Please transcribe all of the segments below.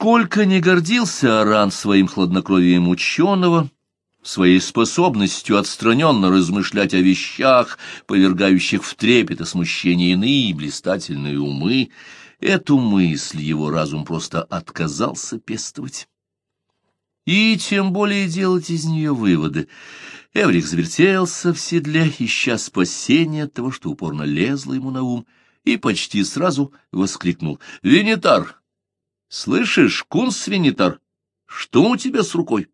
Сколько не гордился Аран своим хладнокровием ученого, своей способностью отстраненно размышлять о вещах, повергающих в трепет и смущение иные блистательные умы, эту мысль его разум просто отказался пестовать. И тем более делать из нее выводы. Эврик завертелся в седле, ища спасения от того, что упорно лезло ему на ум, и почти сразу воскликнул. — Венитар! Слышишь, кунс Венитар, что у тебя с рукой?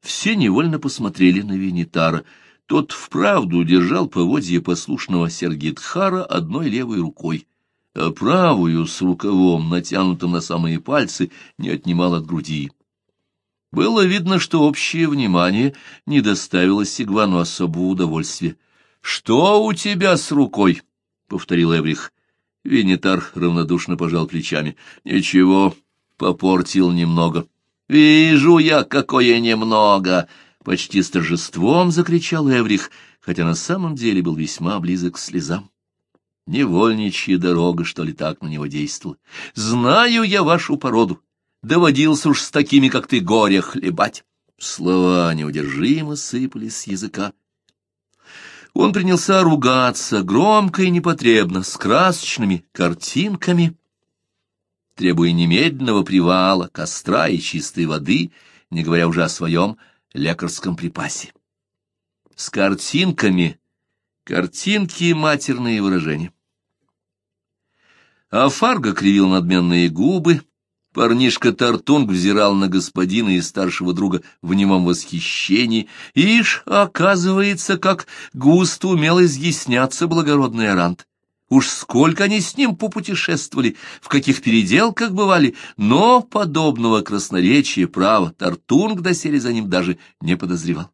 Все невольно посмотрели на Венитара. Тот вправду держал поводье послушного Сергитхара одной левой рукой, а правую с рукавом, натянутым на самые пальцы, не отнимал от груди. Было видно, что общее внимание не доставило Сигвану особого удовольствия. — Что у тебя с рукой? — повторил Эврих. Венитар равнодушно пожал плечами. — Ничего, попортил немного. — Вижу я, какое немного! — почти с торжеством закричал Эврих, хотя на самом деле был весьма близок к слезам. Невольничья дорога, что ли, так на него действовала. — Знаю я вашу породу доводился уж с такими, как ты, горе хлебать. Слова неудержимо сыпались с языка. Он принялся ругаться громко и непотребно, с красочными картинками, требуя немедленного привала, костра и чистой воды, не говоря уже о своем лекарском припасе. С картинками, картинки и матерные выражения. А Фарго кривил надменные губы, Парнишка Тартунг взирал на господина и старшего друга в немом восхищении. Ишь, оказывается, как густо умел изъясняться благородный Арант. Уж сколько они с ним попутешествовали, в каких переделках бывали, но подобного красноречия права Тартунг доселе за ним даже не подозревал.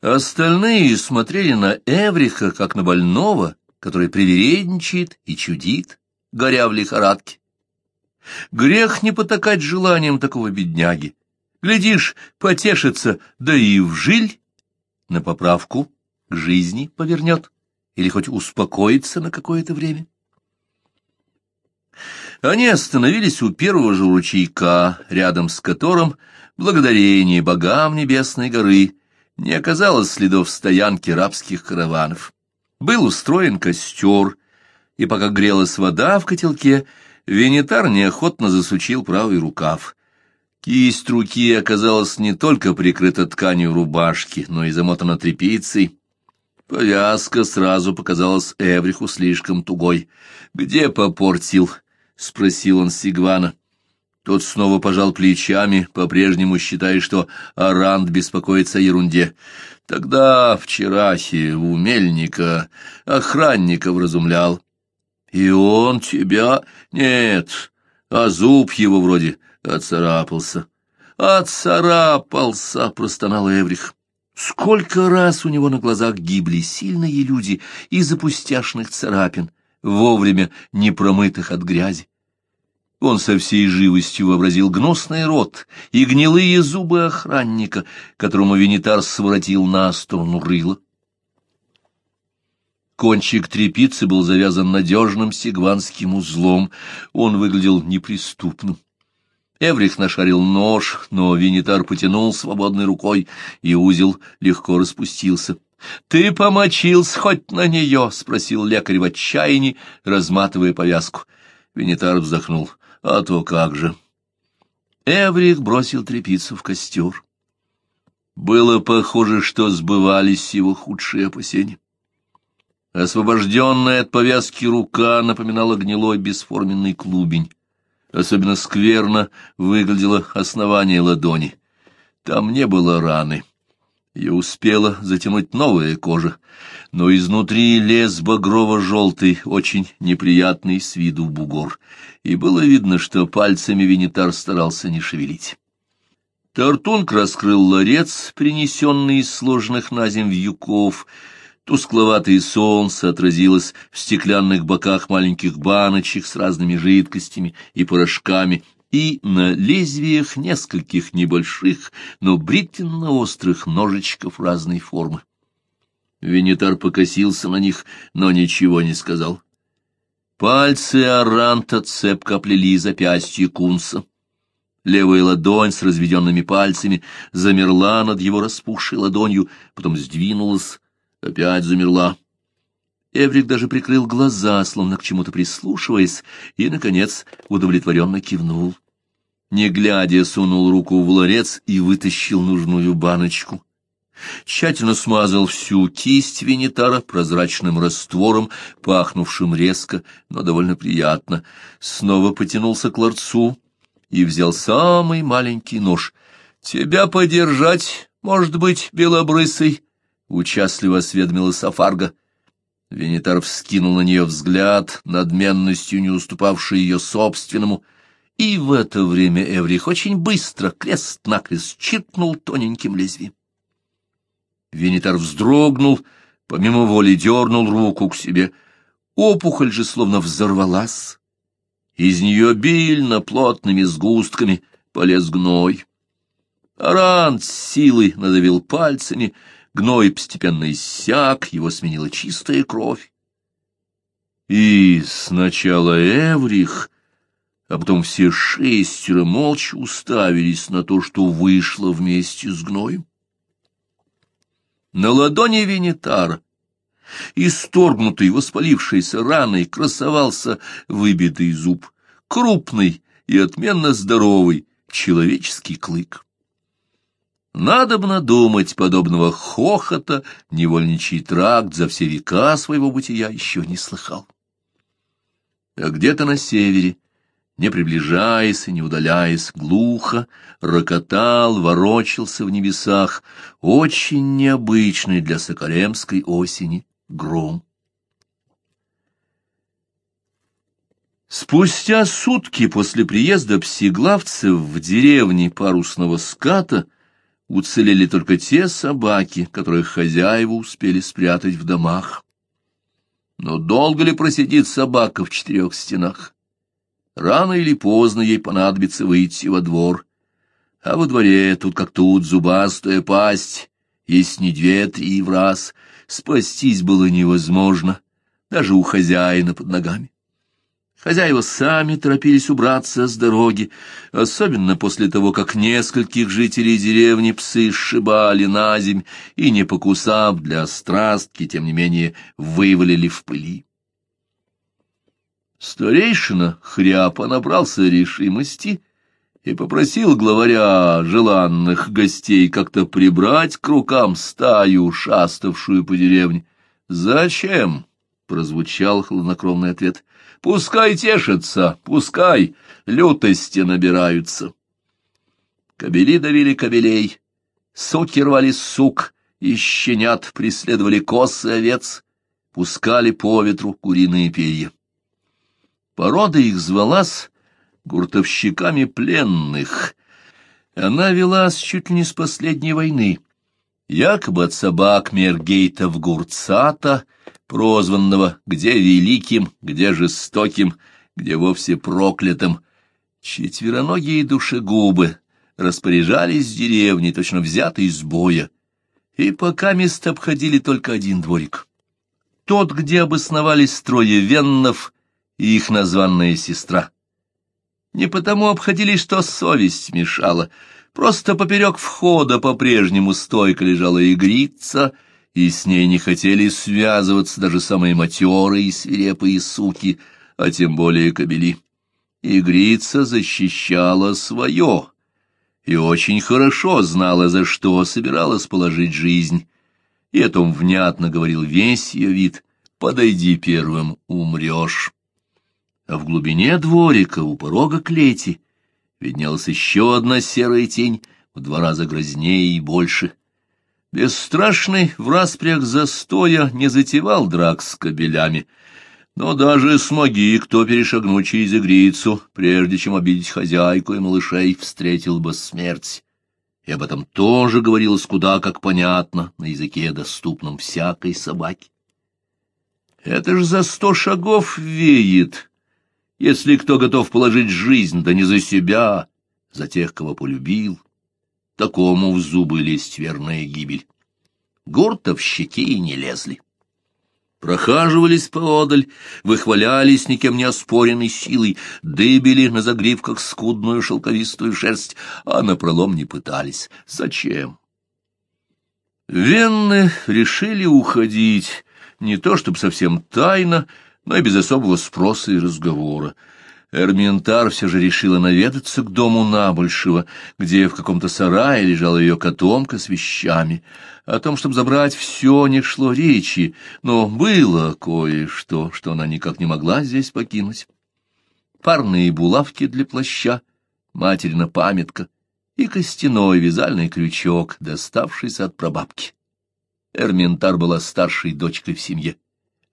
Остальные смотрели на Эвриха, как на больного, который привередничает и чудит, горя в лихорадке. Грех не потакать желанием такого бедняги. Глядишь, потешится, да и в жиль на поправку к жизни повернет, или хоть успокоится на какое-то время. Они остановились у первого же ручейка, рядом с которым, благодарение богам Небесной горы, не оказалось следов стоянки рабских караванов. Был устроен костер, и пока грелась вода в котелке, Венитар неохотно засучил правый рукав. Кисть руки оказалась не только прикрыта тканью рубашки, но и замотана тряпицей. Повязка сразу показалась Эвриху слишком тугой. «Где попортил?» — спросил он Сигвана. Тот снова пожал плечами, по-прежнему считая, что Аранд беспокоится о ерунде. Тогда вчерахи у мельника охранника вразумлял. И он тебя... Нет, а зуб его вроде отцарапался. «Отцарапался!» — простонал Эврих. Сколько раз у него на глазах гибли сильные люди из-за пустяшных царапин, вовремя не промытых от грязи. Он со всей живостью вообразил гнусный рот и гнилые зубы охранника, которому Венитар своротил на сторону рыла. Кончик трепицы был завязан надежным сигванским узлом. Он выглядел неприступным. Эврих нашарил нож, но Винитар потянул свободной рукой, и узел легко распустился. — Ты помочился хоть на нее? — спросил лекарь в отчаянии, разматывая повязку. Винитар вздохнул. — А то как же! Эврих бросил трепицу в костер. Было похоже, что сбывались его худшие опасения. Освобожденная от повязки рука напоминала гнилой бесформенный клубень. Особенно скверно выглядело основание ладони. Там не было раны. Ее успела затянуть новая кожа, но изнутри лез багрово-желтый, очень неприятный с виду бугор, и было видно, что пальцами Винитар старался не шевелить. Тартунг раскрыл ларец, принесенный из сложенных на земь вьюков, Тускловатое солнце отразилось в стеклянных боках маленьких баночек с разными жидкостями и порошками, и на лезвиях нескольких небольших, но бритвенно-острых ножичков разной формы. Венитар покосился на них, но ничего не сказал. Пальцы Аранта цепко оплели запястье Кунса. Левая ладонь с разведенными пальцами замерла над его распухшей ладонью, потом сдвинулась, опять замерла. Эврик даже прикрыл глаза, словно к чему-то прислушиваясь, и, наконец, удовлетворенно кивнул. Не глядя, сунул руку в ларец и вытащил нужную баночку. Тщательно смазал всю кисть винитара прозрачным раствором, пахнувшим резко, но довольно приятно. Снова потянулся к ларцу и взял самый маленький нож. «Тебя подержать, может быть, белобрысый?» — участливо осведомилась Сафарга. Венитар вскинул на нее взгляд, надменностью не уступавший ее собственному, и в это время Эврих очень быстро крест-накрест чиркнул тоненьким лезвием. Венитар вздрогнул, помимо воли дернул руку к себе. Опухоль же словно взорвалась. Из нее обильно плотными сгустками полез гной. Аран с силой надавил пальцами, гной постепенно иссяк, его сменила чистая кровь. И сначала Эврих, а потом все шестеро молча уставились на то, что вышло вместе с гноем. На ладони Венитара, исторгнутый воспалившейся раной, красовался выбитый зуб, крупный и отменно здоровый человеческий клык. Надобно думать, подобного хохота невольничий тракт за все века своего бытия еще не слыхал. А где-то на севере не приближаясь и не удаляясь, глухо, рокотал, ворочался в небесах, очень необычный для соколемской осени гром. Спустя сутки после приезда псиглавцев в деревне парусного ската уцелели только те собаки, которых хозяева успели спрятать в домах. Но долго ли просидит собака в четырех стенах? Рано или поздно ей понадобится выйти во двор. А во дворе тут как тут зубастая пасть, есть не две-три в раз. Спастись было невозможно, даже у хозяина под ногами. Хозяева сами торопились убраться с дороги, особенно после того, как нескольких жителей деревни псы сшибали на земь и, не покусав для страстки, тем не менее, вывалили в пыли. Старейшина хряпа набрался решимости и попросил главаря желанных гостей как-то прибрать к рукам стаю, шаставшую по деревне. «Зачем?» — прозвучал хладнокровный ответ. «Пускай тешатся, пускай лютости набираются». Кобели давили кобелей, суки рвали сук, и щенят преследовали косы овец, пускали по ветру куриные перья. Порода их звалась гуртовщиками пленных. Она велась чуть ли не с последней войны. Якобы от собак Мергейтов Гурцата, прозванного где великим, где жестоким, где вовсе проклятым. Четвероногие душегубы распоряжались деревней, точно взятой из боя, и пока мест обходили только один дворик. Тот, где обосновались трое веннов и их названная сестра. Не потому обходили, что совесть мешала, просто поперек входа по-прежнему стойко лежала игрица, и с ней не хотели связываться даже самые матерые и свирепые суки, а тем более кобели. Игрица защищала свое и очень хорошо знала, за что собиралась положить жизнь. И о том внятно говорил весь ее вид «Подойди первым, умрешь» а в глубине дворика у порога клети виднелась еще одна серая тень, в два раза грознее и больше. Бесстрашный в распрях застоя не затевал драк с кобелями, но даже смоги кто перешагнуть через игрицу, прежде чем обидеть хозяйку и малышей, встретил бы смерть. И об этом тоже говорилось куда как понятно на языке, доступном всякой собаке. Это ж за сто шагов веет, если кто готов положить жизнь, да не за себя, за тех, кого полюбил, такому в зубы лезть верная гибель. Гуртовщики и не лезли. прохаживались поодаль, выхвалялись никем не оспоренной силой, дыбили на загривках скудную шелковистую шерсть, а напролом не пытались. Зачем? Венны решили уходить, не то чтобы совсем тайно, но и без особого спроса и разговора. Эрминтар все же решила наведаться к дому Набольшего, где в каком-то сарае лежала ее котомка с вещами. О том, чтобы забрать все, не шло речи, но было кое-что, что она никак не могла здесь покинуть. Парные булавки для плаща, материна памятка и костяной вязальный крючок, доставшийся от прабабки. Эрминтар была старшей дочкой в семье.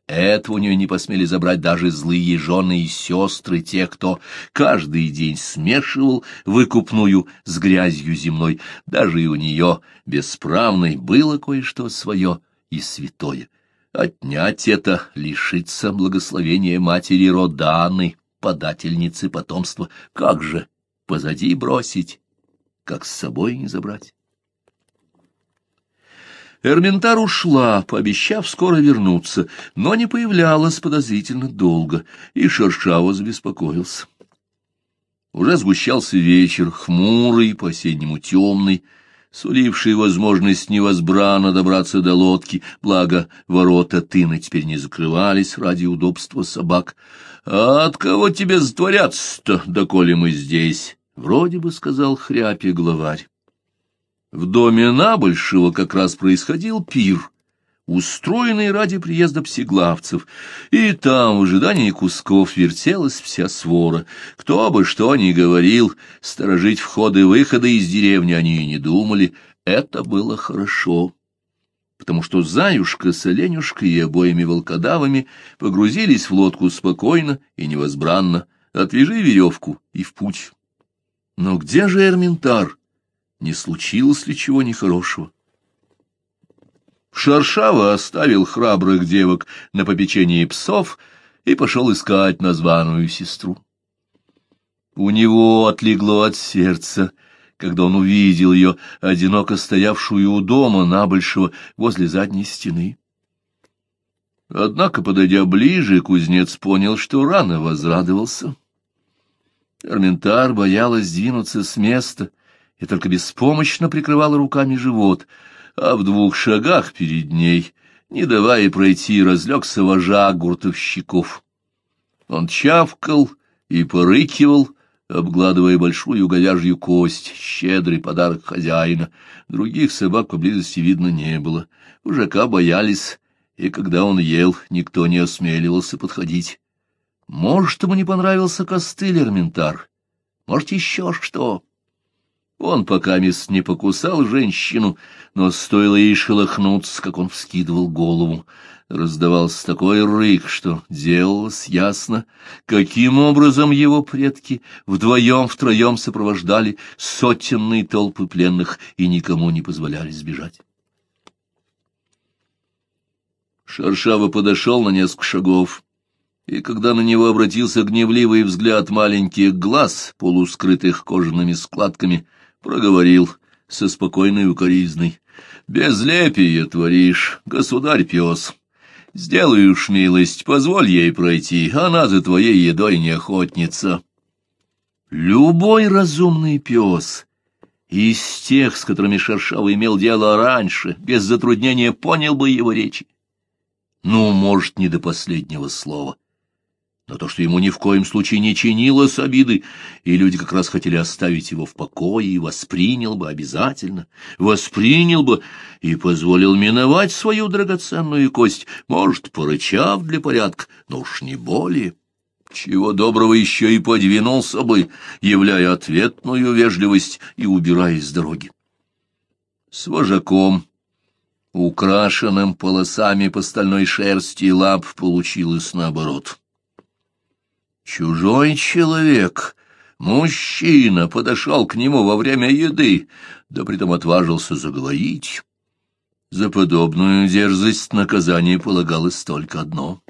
Этого у нее не посмели забрать даже злые жены и сестры, те, кто каждый день смешивал выкупную с грязью земной. Даже и у нее, бесправной, было кое-что свое и святое. Отнять это, лишиться благословения матери Роданы, подательницы потомства, как же позади бросить, как с собой не забрать? Эрминтар ушла, пообещав скоро вернуться, но не появлялась подозрительно долго, и Шершаво забеспокоился. Уже сгущался вечер, хмурый, по-осеннему темный, суливший возможность невозбранно добраться до лодки, благо ворота тына теперь не закрывались ради удобства собак. «А от кого тебе затворяться-то, доколе мы здесь?» — вроде бы сказал хряпе главарь. В доме Набольшего как раз происходил пир, устроенный ради приезда псиглавцев, и там в ожидании кусков вертелась вся свора. Кто бы что ни говорил, сторожить входы-выходы из деревни они и не думали, это было хорошо потому что Заюшка с Оленюшкой и обоими волкодавами погрузились в лодку спокойно и невозбранно, отвяжи веревку и в путь. Но где же Эрминтар? Не случилось ли чего нехорошего. Шаршава оставил храбрых девок на попечении псов и пошел искать названную сестру. У него отлегло от сердца, когда он увидел ее, одиноко стоявшую у дома набольшего возле задней стены. Однако, подойдя ближе, кузнец понял, что рано возрадовался. Арментар боялась двинуться с места — и только беспомощно прикрывала руками живот, а в двух шагах перед ней, не давая пройти, разлегся вожак гуртовщиков. Он чавкал и порыкивал, обгладывая большую говяжью кость, щедрый подарок хозяина. Других собак поблизости видно не было. Вожака боялись, и когда он ел, никто не осмеливался подходить. Может, ему не понравился костыль Эрминтар, может, еще что. Он пока мест не покусал женщину, но стоило ей шелохнуться, как он вскидывал голову. Раздавался такой рык, что делалось ясно, каким образом его предки вдвоем-втроем сопровождали сотенные толпы пленных и никому не позволяли сбежать. Шаршава подошел на несколько шагов, и когда на него обратился гневливый взгляд маленьких глаз, полускрытых кожаными складками, проговорил со спокойной укоризной. «Безлепие творишь, государь-пес. Сделаешь милость, позволь ей пройти, она за твоей едой не охотница». Любой разумный пес из тех, с которыми Шершава имел дело раньше, без затруднения понял бы его речи. Ну, может, не до последнего слова но то, что ему ни в коем случае не чинилось обиды, и люди как раз хотели оставить его в покое, и воспринял бы обязательно, воспринял бы и позволил миновать свою драгоценную кость, может, порычав для порядка, но уж не более. Чего доброго еще и подвинулся бы, являя ответную вежливость и убираясь с дороги. С вожаком, украшенным полосами по стальной шерсти лап, получилось наоборот — Чужой человек, мужчина, подошел к нему во время еды, да притом отважился заговорить. За подобную дерзость наказание полагалось только одно.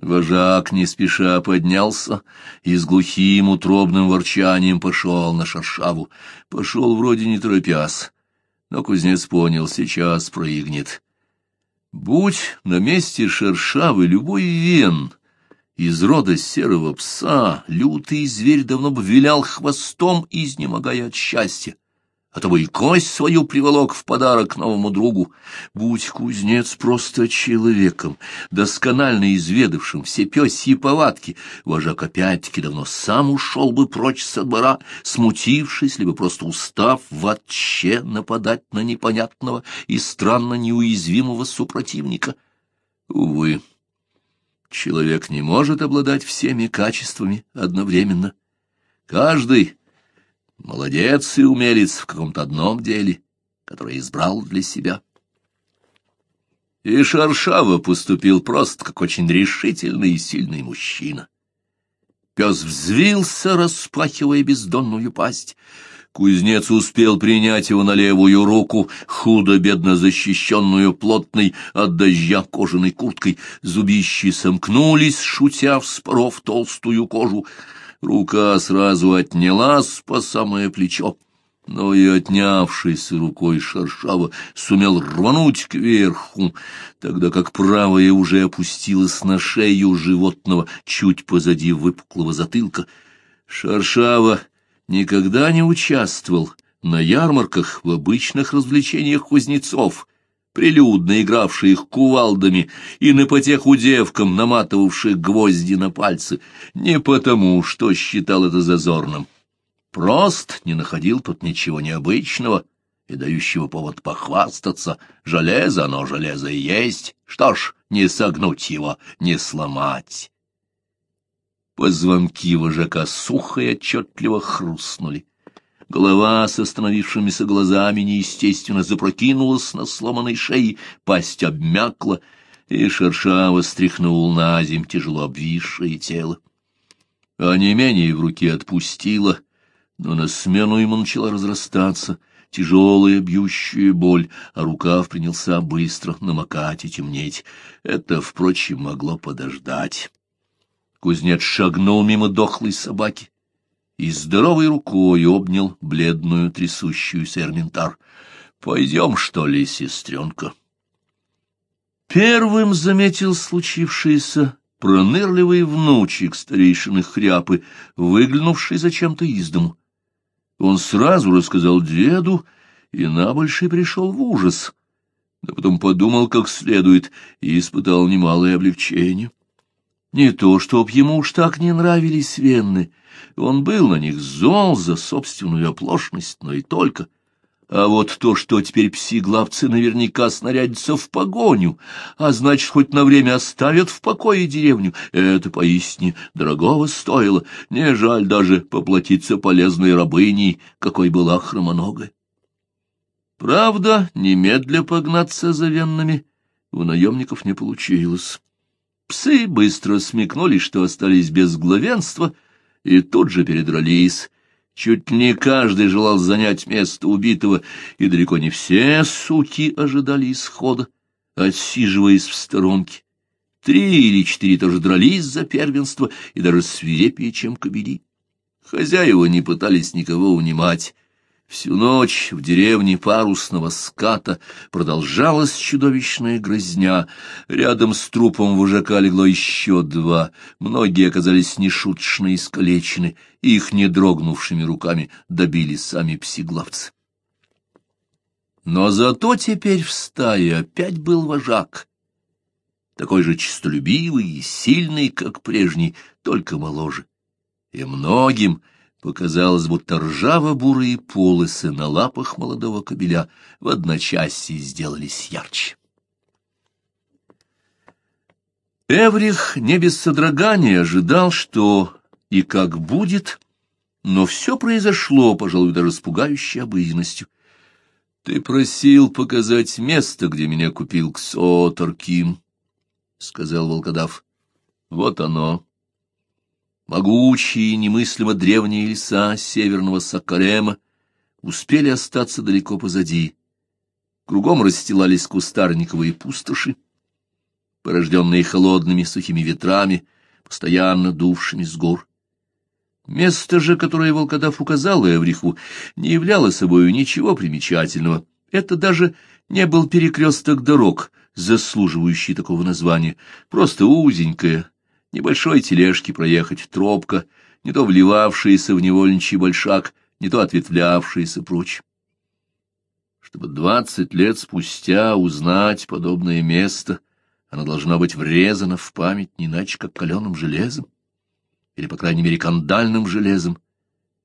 Вожак не спеша поднялся и с глухим утробным ворчанием пошел на шаршаву. Пошел вроде не торопясь, но кузнец понял, сейчас проигнет. Будь на месте шершавы любой вен из рода серого пса, лютый зверь давно бы вилял хвостом, изнемогая от счастья а то бы и кость свою приволок в подарок новому другу. Будь кузнец просто человеком, досконально изведавшим все пёсьи повадки, вожак опять-таки давно сам ушел бы прочь со двора, смутившись, либо просто устав вообще нападать на непонятного и странно неуязвимого супротивника. Увы, человек не может обладать всеми качествами одновременно. Каждый Молодец и умелец в каком-то одном деле, которое избрал для себя. И Шаршава поступил просто как очень решительный и сильный мужчина. Пес взвился, распахивая бездонную пасть. Кузнец успел принять его на левую руку, худо-бедно защищенную плотной от дождя кожаной курткой. Зубищи сомкнулись, шутя, вспоров толстую кожу. Рука сразу отнялась по самое плечо, но и отнявшийся рукой шершава сумел рвануть кверху, тогда как правая уже опустилась на шею животного чуть позади выпуклого затылка. Шершава никогда не участвовал на ярмарках в обычных развлечениях кузнецов, прилюдно игравших кувалдами и на потеху девкам, наматывавших гвозди на пальцы, не потому, что считал это зазорным. Прост не находил тут ничего необычного и дающего повод похвастаться. Железо, оно железо и есть. Что ж, не согнуть его, не сломать. Позвонки вожака сухо и отчетливо хрустнули. Голова с остановившимися глазами неестественно запрокинулась на сломанной шее, пасть обмякла, и шершаво стряхнул на земь тяжело обвисшее тело. А не менее в руке отпустила, но на смену ему начала разрастаться тяжелая бьющая боль, а рукав принялся быстро намокать и темнеть. Это, впрочем, могло подождать. Кузнец шагнул мимо дохлой собаки, и здоровой рукой обнял бледную трясущуюся Эрминтар. — Пойдем, что ли, сестренка? Первым заметил случившееся пронырливый внучек старейшины хряпы, выглянувший зачем-то из дому. Он сразу рассказал деду, и набольший пришел в ужас, да потом подумал как следует и испытал немалое облегчение. Не то, чтоб ему уж так не нравились венны, он был на них зол за собственную оплошность, но и только. А вот то, что теперь пси-главцы наверняка снарядятся в погоню, а значит, хоть на время оставят в покое деревню, это поистине дорогого стоило, не жаль даже поплатиться полезной рабыней, какой была хромоногая. Правда, немедля погнаться за веннами у наемников не получилось. Псы быстро смекнули, что остались без главенства, и тут же передрались. Чуть не каждый желал занять место убитого, и далеко не все суки ожидали исхода, отсиживаясь в сторонке. Три или четыре тоже дрались за первенство, и даже свирепее, чем кобели. Хозяева не пытались никого унимать, Всю ночь в деревне парусного ската продолжалась чудовищная грызня. Рядом с трупом вожака легло еще два. Многие оказались нешуточно искалечены, их не дрогнувшими руками добили сами псиглавцы. Но зато теперь в стае опять был вожак, такой же честолюбивый и сильный, как прежний, только моложе. И многим Показалось, будто ржаво-бурые полосы на лапах молодого кобеля в одночасье сделались ярче. Эврих не без содрогания ожидал, что и как будет, но все произошло, пожалуй, даже с пугающей обыденностью. — Ты просил показать место, где меня купил Ксотор Ким, — сказал волкодав. — Вот оно. Могучие, немыслимо древние леса северного Сакарема успели остаться далеко позади. Кругом расстилались кустарниковые пустоши, порожденные холодными сухими ветрами, постоянно дувшими с гор. Место же, которое волкодав указал Эвриху, не являло собою ничего примечательного. Это даже не был перекресток дорог, заслуживающей такого названия, просто узенькая, небольшой тележки проехать, тропка, не то вливавшаяся в невольничий большак, не то ответвлявшаяся прочь. Чтобы двадцать лет спустя узнать подобное место, оно должно быть врезано в память не иначе, как каленым железом, или, по крайней мере, кандальным железом,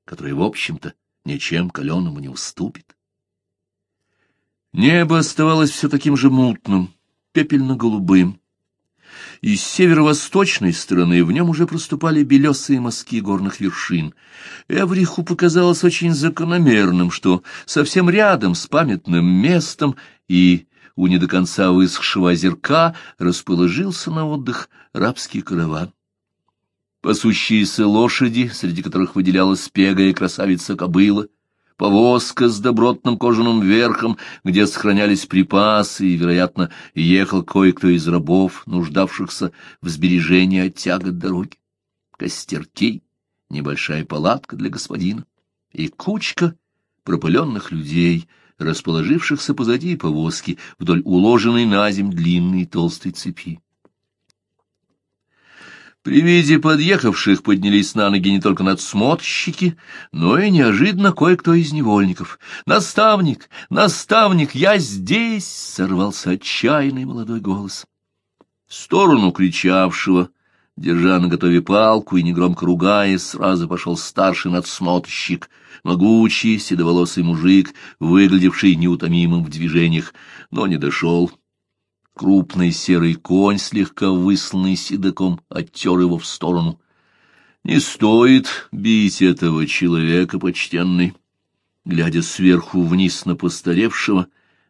которое, в общем-то, ничем каленому не уступит. Небо оставалось все таким же мутным, пепельно-голубым, и с северо-восточной стороны в нем уже проступали белесые мазки горных вершин. Эвриху показалось очень закономерным, что совсем рядом с памятным местом и у не до конца высохшего озерка расположился на отдых рабский караван. Пасущиеся лошади, среди которых выделялась пегая красавица-кобыла, повозка с добротным кожаным верхом, где сохранялись припасы, и, вероятно, ехал кое-кто из рабов, нуждавшихся в сбережении от тягот дороги. Костерки, небольшая палатка для господина и кучка пропыленных людей, расположившихся позади повозки вдоль уложенной на земь длинной толстой цепи. При виде подъехавших поднялись на ноги не только надсмотрщики, но и неожиданно кое-кто из невольников. «Наставник! Наставник! Я здесь!» — сорвался отчаянный молодой голос. В сторону кричавшего, держа на готове палку и негромко ругаясь, сразу пошел старший надсмотрщик, могучий седоволосый мужик, выглядевший неутомимым в движениях, но не дошел Крупный серый конь, слегка высланный седоком, оттер его в сторону. «Не стоит бить этого человека, почтенный!» Глядя сверху вниз на постаревшего,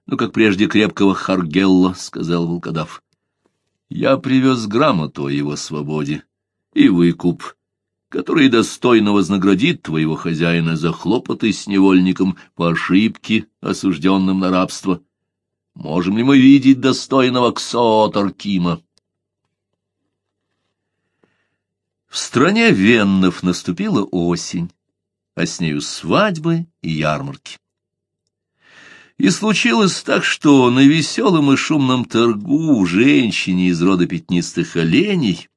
но, как прежде, крепкого Харгелла, сказал волкодав. «Я привез грамоту о его свободе и выкуп, который достойно вознаградит твоего хозяина за хлопоты с невольником по ошибке, осужденным на рабство». Можем ли мы видеть достойного Ксотор Кима? В стране Веннов наступила осень, а с нею свадьбы и ярмарки. И случилось так, что на веселом и шумном торгу женщине из рода пятнистых оленей,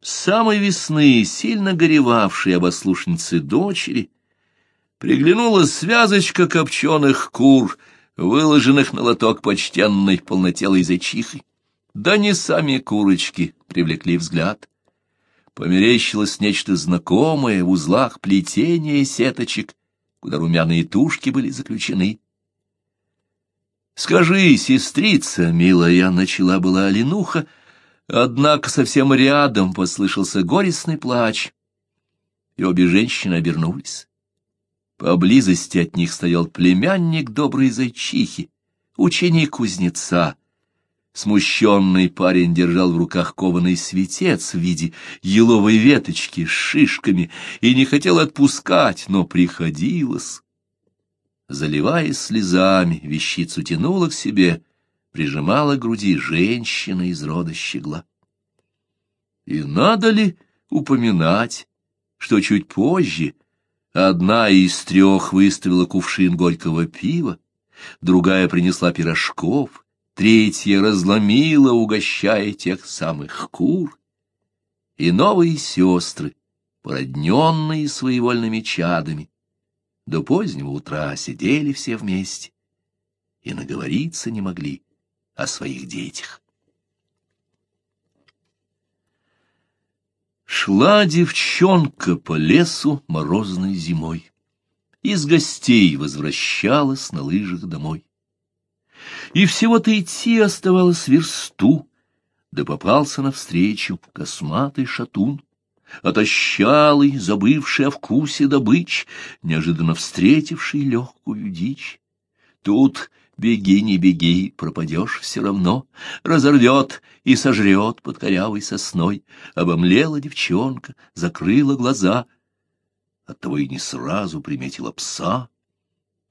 самой весны, сильно горевавшей об ослушнице дочери, приглянулась связочка копченых кур — выложенных на лоток почтенной полнотелой зайчихой. Да не сами курочки привлекли взгляд. Померещилось нечто знакомое в узлах плетения сеточек, куда румяные тушки были заключены. «Скажи, сестрица, милая», — начала была Оленуха, однако совсем рядом послышался горестный плач, и обе женщины обернулись. Поблизости от них стоял племянник доброй зайчихи, ученик кузнеца. Смущенный парень держал в руках кованый светец в виде еловой веточки с шишками и не хотел отпускать, но приходилось. Заливаясь слезами, вещицу тянула к себе, прижимала к груди женщина из рода щегла. И надо ли упоминать, что чуть позже — Одна из трех выставила кувшин горького пива, другая принесла пирожков, третья разломила, угощая тех самых кур. И новые сестры, породненные своевольными чадами, до позднего утра сидели все вместе и наговориться не могли о своих детях. Шла девчонка по лесу морозной зимой. Из гостей возвращалась на лыжах домой. И всего-то идти оставалось версту, да попался навстречу косматый шатун, отощалый, забывший о вкусе добыч, неожиданно встретивший легкую дичь. Тут Беги, не беги, пропадешь все равно, разорвет и сожрет под корявой сосной. Обомлела девчонка, закрыла глаза, оттого и не сразу приметила пса.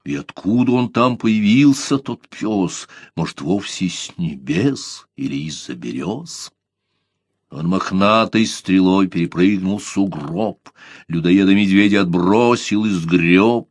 И откуда он там появился, тот пес, может, вовсе с небес или из-за берез? Он мохнатой стрелой перепрыгнул сугроб, людоеда-медведя отбросил и сгреб,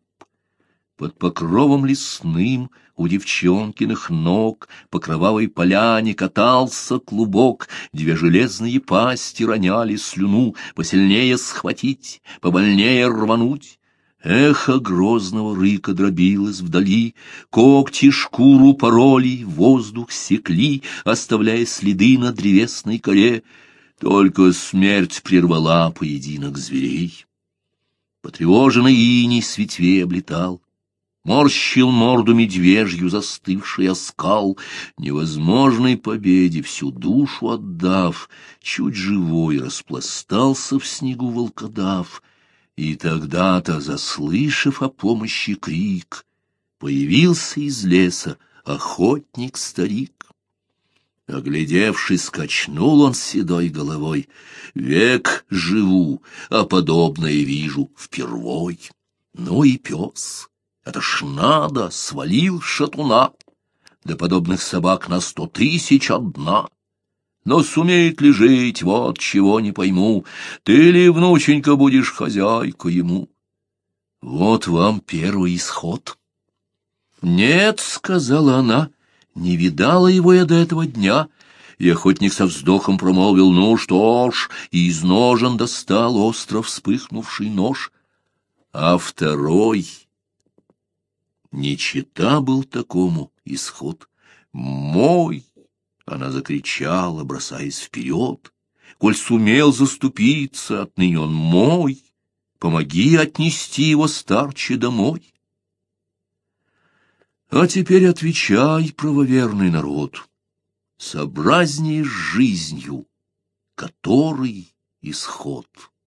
Под покровом лесным у девчонкиных ног по кровавой поляне катался клубок, две железные пасти роняли слюну, посильнее схватить, побольнее рвануть. Эхо грозного рыка дробилось вдали, когти шкуру пороли, воздух секли, оставляя следы на древесной коре. Только смерть прервала поединок зверей. Потревоженный иней с ветвей облетал, морщил морду медвежью застывший оскал, невозможной победе всю душу отдав, чуть живой распластался в снегу волкодав, и тогда-то, заслышав о помощи крик, появился из леса охотник-старик. Оглядевшись, качнул он седой головой. Век живу, а подобное вижу впервой. Ну и пес, это ж надо, свалил шатуна. До подобных собак на сто тысяч одна. Но сумеет ли жить, вот чего не пойму. Ты ли, внученька, будешь хозяйка ему? Вот вам первый исход. Нет, — сказала она, — не видала его я до этого дня. И охотник со вздохом промолвил, ну что ж, и из ножен достал остро вспыхнувший нож. А второй не чита был такому исход. «Мой!» — она закричала, бросаясь вперед. «Коль сумел заступиться, отныне он мой! Помоги отнести его старче домой!» А теперь отвечай, правоверный народ, сообразнее с жизнью, который исход.